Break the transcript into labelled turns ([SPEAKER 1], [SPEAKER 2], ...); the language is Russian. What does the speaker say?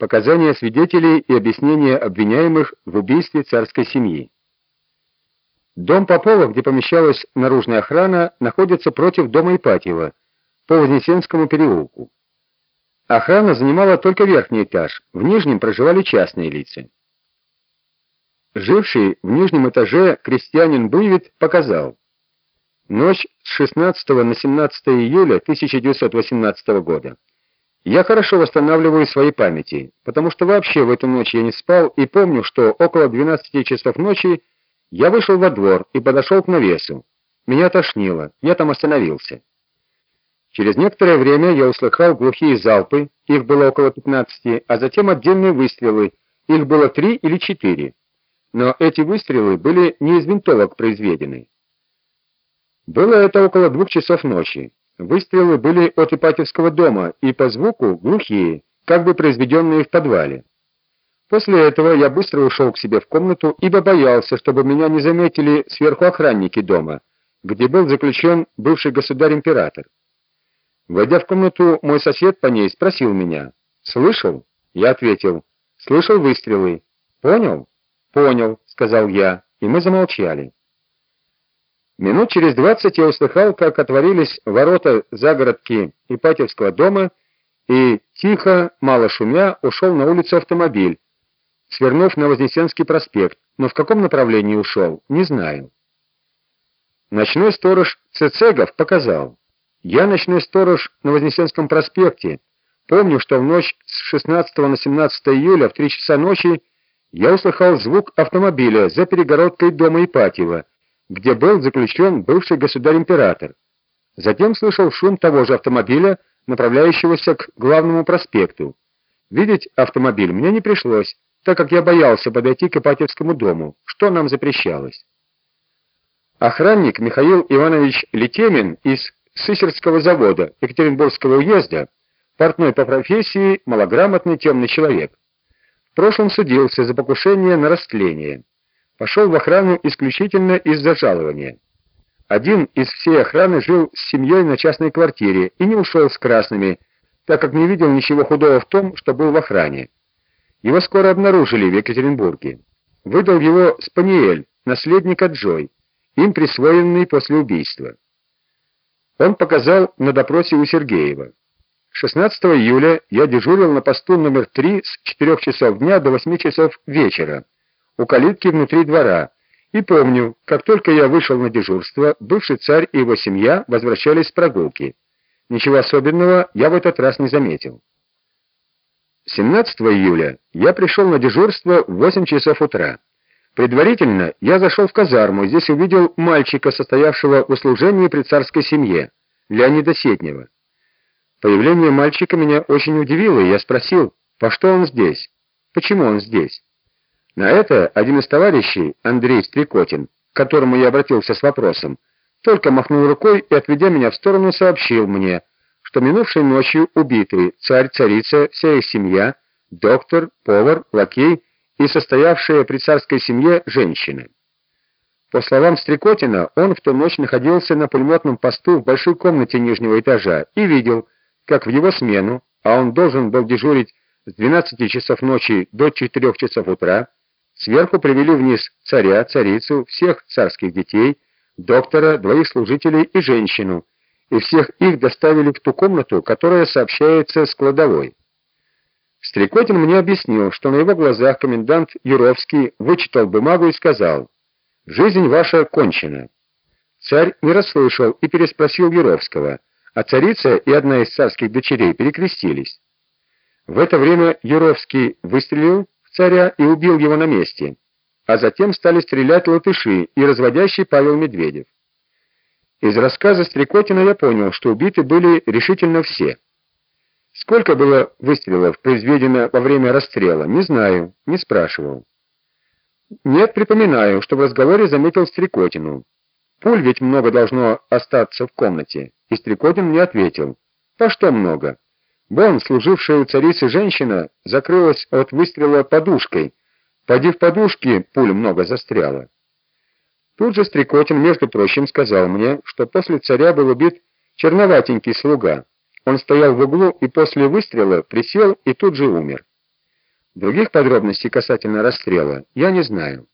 [SPEAKER 1] показания свидетелей и объяснения обвиняемых в убийстве царской семьи. Дом Попова, где помещалась наружная охрана, находится против дома Ипатьева, по Вознесенскому переулку. Охрана занимала только верхний этаж, в нижнем проживали частные лица. Живший в нижнем этаже крестьянин Буйвит показал. Ночь с 16 на 17 июля 1918 года. Я хорошо восстанавливаю свои памяти, потому что вообще в эту ночь я не спал и помню, что около 12 часов ночи я вышел во двор и подошел к навесу. Меня тошнило, я там остановился. Через некоторое время я услыхал глухие залпы, их было около 15, а затем отдельные выстрелы, их было три или четыре. Но эти выстрелы были не из винтовок произведены. Было это около двух часов ночи. Выстрелы были от Ипатьевского дома и по звуку глухие, как бы произведенные в подвале. После этого я быстро ушел к себе в комнату, ибо боялся, чтобы меня не заметили сверху охранники дома, где был заключен бывший государь-император. Войдя в комнату, мой сосед по ней спросил меня: "Слышал?" Я ответил: "Слышал выстрелы". "Понял?" "Понял", сказал я, и мы замолчали. Минут через двадцать я услыхал, как отворились ворота загородки Ипатьевского дома, и тихо, мало шумя, ушел на улицу автомобиль, свернув на Вознесенский проспект, но в каком направлении ушел, не знаю. Ночной сторож Цецегов показал. Я ночной сторож на Вознесенском проспекте. Помню, что в ночь с 16 на 17 июля в 3 часа ночи я услыхал звук автомобиля за перегородкой дома Ипатьева, где был заключен бывший государь-император. Затем слышал шум того же автомобиля, направляющегося к главному проспекту. Видеть автомобиль мне не пришлось, так как я боялся подойти к Ипатьевскому дому, что нам запрещалось. Охранник Михаил Иванович Летемин из Сысерского завода Екатеринбургского уезда, портной по профессии, малограмотный темный человек. В прошлом судился за покушение на растление. Пошел в охрану исключительно из-за жалования. Один из всей охраны жил с семьей на частной квартире и не ушел с красными, так как не видел ничего худого в том, что был в охране. Его скоро обнаружили в Екатеринбурге. Выдал его Спаниель, наследник от Джой, им присвоенный после убийства. Он показал на допросе у Сергеева. 16 июля я дежурил на посту номер 3 с 4 часов дня до 8 часов вечера у калитки внутри двора. И помню, как только я вышел на дежурство, бывший царь и его семья возвращались с прогулки. Ничего особенного я в этот раз не заметил. 17 июля я пришел на дежурство в 8 часов утра. Предварительно я зашел в казарму, здесь увидел мальчика, состоявшего в услужении при царской семье, Леонида Сетнева. Появление мальчика меня очень удивило, и я спросил, по что он здесь? Почему он здесь? На это один из товарищей, Андрей Стрекотин, к которому я обратился с вопросом, только махнул рукой и, отведя меня в сторону, сообщил мне, что минувшей ночью убиты царь, царица, вся их семья, доктор, повар, лакей и состоявшая при царской семье женщины. По словам Стрекотина, он в ту ночь находился на пулеметном посту в большой комнате нижнего этажа и видел, как в его смену, а он должен был дежурить с 12 часов ночи до 4 часов утра, Сверху привели вниз царя, царицу, всех царских детей, доктора, двоих служителей и женщину, и всех их доставили в ту комнату, которая сообщается с кладовой. Стрекотин мне объяснил, что на его глазах комендант Юровский вычитал бумагу и сказал: "Жизнь ваша кончена". Царь не расслышал и переспросил Юровского, а царица и одна из царских дочерей перекрестились. В это время Юровский выстрелил царя и убил его на месте, а затем стали стрелять латыши и разводящий Павел Медведев. Из рассказа Стрекотина я понял, что убиты были решительно все. Сколько было выстрелов произведено во время расстрела, не знаю, не спрашивал. Нет, припоминаю, что в разговоре заметил Стрекотину. Пуль ведь много должно остаться в комнате, и Стрекотин мне ответил: "По что много? Бон, служившая у царицы женщина, закрылась от выстрела подушкой. Поди в подушке, пуль много застряла. Тут же Стрекотин, между прочим, сказал мне, что после царя был убит черноватенький слуга. Он стоял в углу и после выстрела присел и тут же умер. Других подробностей касательно расстрела я не знаю.